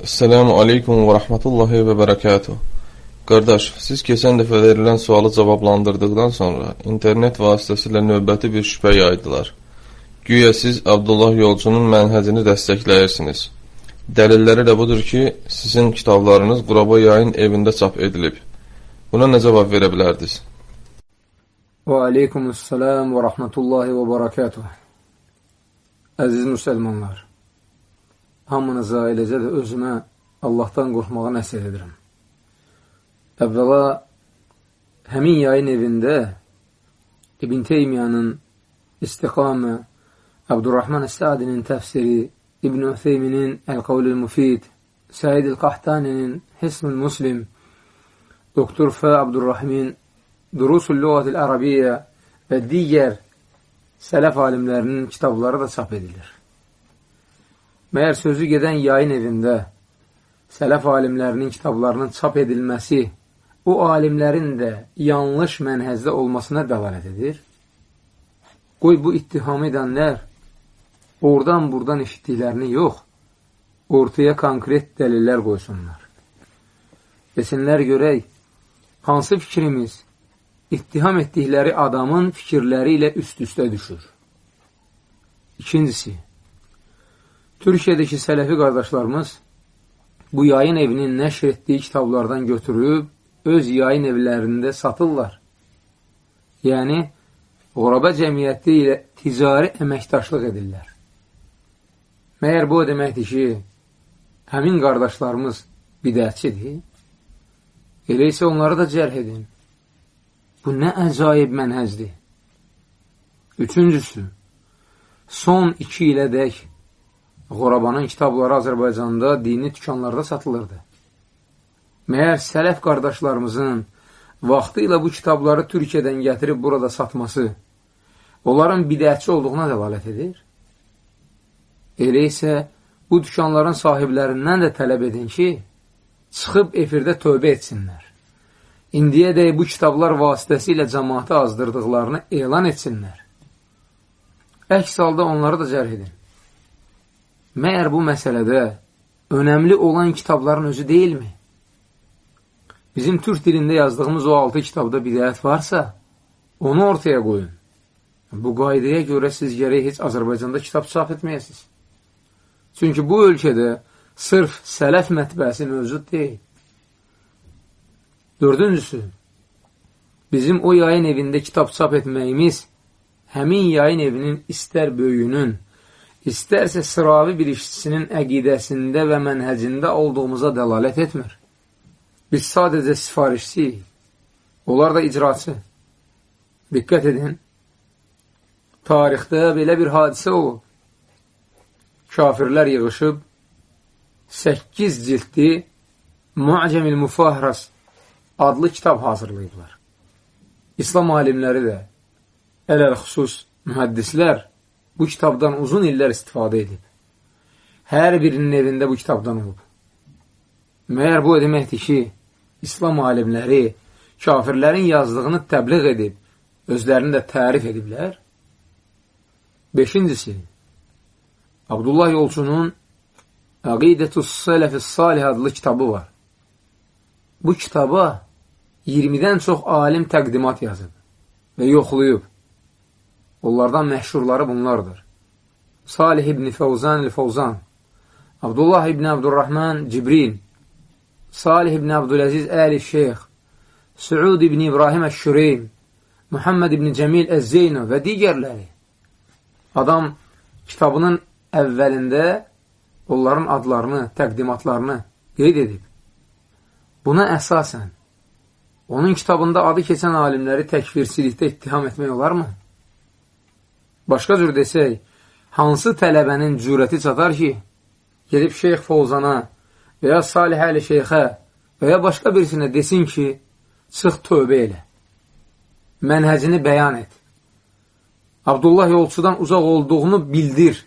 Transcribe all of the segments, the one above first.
Esselamu aleykum və rəhmətullahi və bərəkatuhu. Qardaş, siz keçən dəfə verilən sualı cavablandırdıqdan sonra internet vasitəsilə növbəti bir şübhə yaydılar. Güya siz Abdullah Yolcunun mənhəcini dəstəkləyirsiniz. Dəlilləri də budur ki, sizin kitablarınız Quraba yayın evində çap edilib. Buna nə cavab verə bilərdiniz? Və aleykumussalam və rəhmətullahi və bərəkatuhu. Əziz müsəlmanlar, hamınıza, eləcə də özümə Allahdan qorxmağa nəsir edirəm. Əvvəla, həmin yayın evində İbn Teymiyanın İstiqamə, Abdurrahman Əs-Sadinin təfsiri, İbn Ütheyminin Əl-Qavlül Mufid, Səid El-Qahtaninin Hismül Muslim, Doktor Fə Abdurrahmin Durusul Lüğatil Ərabiyyə və digər sələf alimlərinin kitabları da çap edilir. Məyər sözü gedən yayın evində sələf alimlərinin kitablarının çap edilməsi o alimlərin də yanlış mənhəzdə olmasına dəlalət edir. Qoy bu ittiham edənlər oradan buradan eşitdiklərini yox, ortaya konkret dəlillər qoysunlar. Desinlər görək, hansı fikrimiz ittiham etdikləri adamın fikirləri ilə üst-üstə düşür. İkincisi, Türkiyədəki sələfi qardaşlarımız bu yayın evinin nəşr etdiyi kitablardan götürüb öz yayın evlərində satırlar. Yəni, qoraba cəmiyyəti ilə ticari əməkdaşlıq edirlər. Məyər bu o deməkdir ki, həmin qardaşlarımız bidətçidir? Elə isə onları da cərh edin. Bu nə əcaib mənhəzdir. Üçüncüsü, son iki ilə dək Qorabanın kitabları Azərbaycanda dini tükanlarda satılırdı. Məyər sələf qardaşlarımızın vaxtı ilə bu kitabları Türkiyədən gətirib burada satması onların bidətçi olduğuna dəlalət edir. Elə isə bu dükanların sahiblərindən də tələb edin ki, çıxıb efirdə tövbə etsinlər. İndiyədək bu kitablar vasitəsilə cəmaatı azdırdıqlarını elan etsinlər. Əks halda onları da cərh edin. Məyər bu məsələdə önəmli olan kitabların özü deyilmi? Bizim türk dilində yazdığımız o altı kitabda bidət varsa, onu ortaya qoyun. Bu qaydaya görə siz gərək heç Azərbaycanda kitab çap etməyəsiniz. Çünki bu ölkədə sırf sələf mətbəsi mövcud deyil. Dördüncüsü, bizim o yayın evində kitab çap etməyimiz həmin yayın evinin istər böyüyünün, istərsə sıravi bir işçisinin əqidəsində və mənhəcində olduğumuza dəlalət etmir. Biz sadəcə sifarişçiyik. Onlar da icraçı. Diqqət edin. Tarixdə belə bir hadisə olub. Kafirlər yığışıb 8 ciltli Mu'cəmil Mufahras adlı kitab hazırlayıblar. İslam alimləri də ələl xüsus mühəddislər bu kitabdan uzun illər istifadə edib. Hər birinin evində bu kitabdan olub. Məyər bu deməkdir ki, İslam alimləri kafirlərin yazdığını təbliğ edib, özlərini də tərif ediblər? Beşincisi, Abdullah Yolçunun Əqidətus Sələfis Salih adlı kitabı var. Bu kitaba 20-dən çox alim təqdimat yazıb və yoxlayıb. Onlardan məşhurları bunlardır. Salih ibn Fəvzan el-Fəvzan, Abdullah ibn Abdurrahman Cibril, Salih ibn Abdüləziz Əli-Şeyx, Suud ibn İbrahim Əş-Şüreyn, Muhammed ibn Cəmil Əz-Zeyno və digərləri. Adam kitabının əvvəlində onların adlarını, təqdimatlarını qeyd edib. Buna əsasən, onun kitabında adı keçən alimləri təkfirçilikdə ittiham etmək olarmı? Başqa cür desək, hansı tələbənin cürəti çatar ki, gedib Şeyx Fovzana və ya Salih Əli Şeyxə və ya başqa birisinə desin ki, çıx tövbə elə. Mənhəcini bəyan et. Abdullah yolçudan uzaq olduğunu bildir.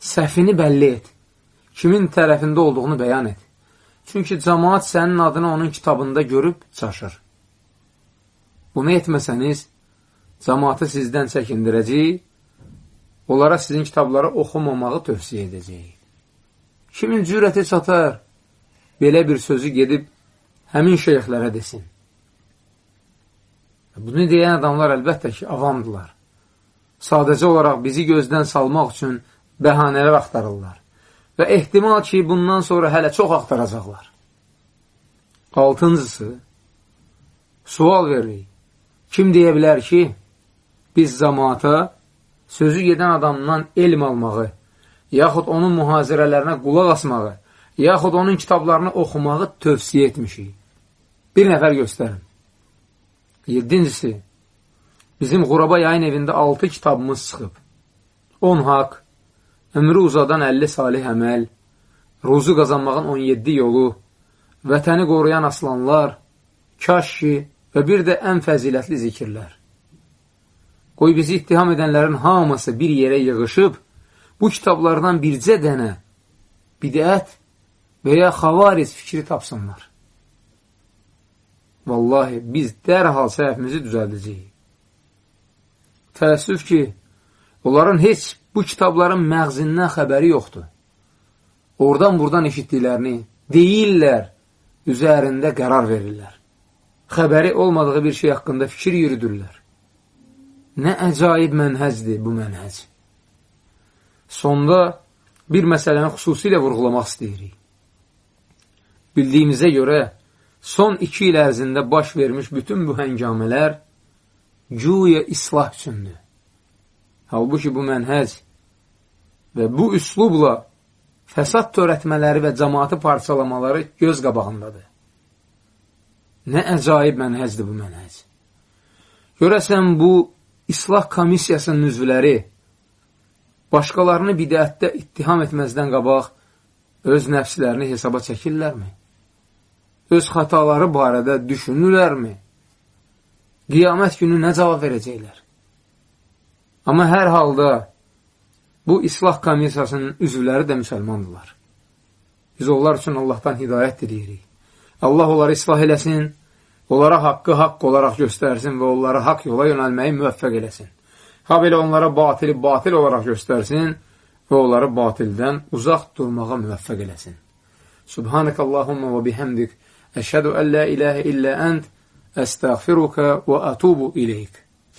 Səhvini bəlli et. Kimin tərəfində olduğunu bəyan et. Çünki cəmaat sənin adını onun kitabında görüb çaşır. Bunu etməsəniz, cəmatı sizdən çəkindirəcək, onlara sizin kitabları oxumamağı tövsiyə edəcək. Kimin cürəti çatar? Belə bir sözü gedib həmin şeyxlərə desin. Bunu deyən adamlar əlbəttə ki, avamdırlar. Sadəcə olaraq bizi gözdən salmaq üçün bəhanələr axtarırlar. Və ehtimal ki, bundan sonra hələ çox axtaracaqlar. Altıncısı, sual veririk. Kim deyə bilər ki, biz zamata sözü gedən adamdan elm almağı, yaxud onun mühazirələrinə qulaq asmağı, yaxud onun kitablarını oxumağı tövsiyə etmişik. Bir nəfər göstərin. Yedincisi, bizim Quraba yayın evində 6 kitabımız çıxıb. 10 haqq, ömrü uzadan 50 salih əməl, ruzu qazanmağın 17 yolu, vətəni qoruyan aslanlar, kaş ki və bir də ən fəzilətli zikirlər. Qoy bizi ittiham edənlərin hamısı bir yerə yığışıb, bu kitablardan bircə dənə bidət və ya xavariz fikri tapsınlar. Vallahi, biz dərhal səhvimizi düzəldəcəyik. Təəssüf ki, onların heç bu kitabların məğzindən xəbəri yoxdur. Oradan buradan eşitdiklərini deyirlər, üzərində qərar verirlər. Xəbəri olmadığı bir şey haqqında fikir yürüdürlər. Nə əcaib mənhəzdir bu mənhəz. Sonda bir məsələni xüsusilə vurğulamaq istəyirik. Bildiyimizə görə, son iki il ərzində baş vermiş bütün bu həngamələr güya islah üçündür. Halbuki bu mənhəc və bu üslubla fəsad törətmələri və cəmaatı parçalamaları göz qabağındadır. Nə əcaib mənhəcdir bu mənhəc. Görəsən, bu islah komissiyasının üzvləri başqalarını bidətdə ittiham etməzdən qabaq öz nəfslərini hesaba çəkirlərmi? öz xataları barədə düşünürlərmi? Qiyamət günü nə cavab verəcəklər? Amma hər halda bu islah komissiyasının üzvləri də müsəlmandırlar. Biz onlar üçün Allahdan hidayət diləyirik. Allah onları islah eləsin, onlara haqqı haqq olaraq göstərsin və onlara haqq yola yönəlməyi müvəffəq eləsin. Ha belə onlara batili batil olaraq göstərsin və onları batildən uzaq durmağa müvəffəq eləsin. Subhanəkəllahumma və bihəmdik. Əşhədu ən la iləhə illə ənd. Əstəğfiruka və ətubu iləyik.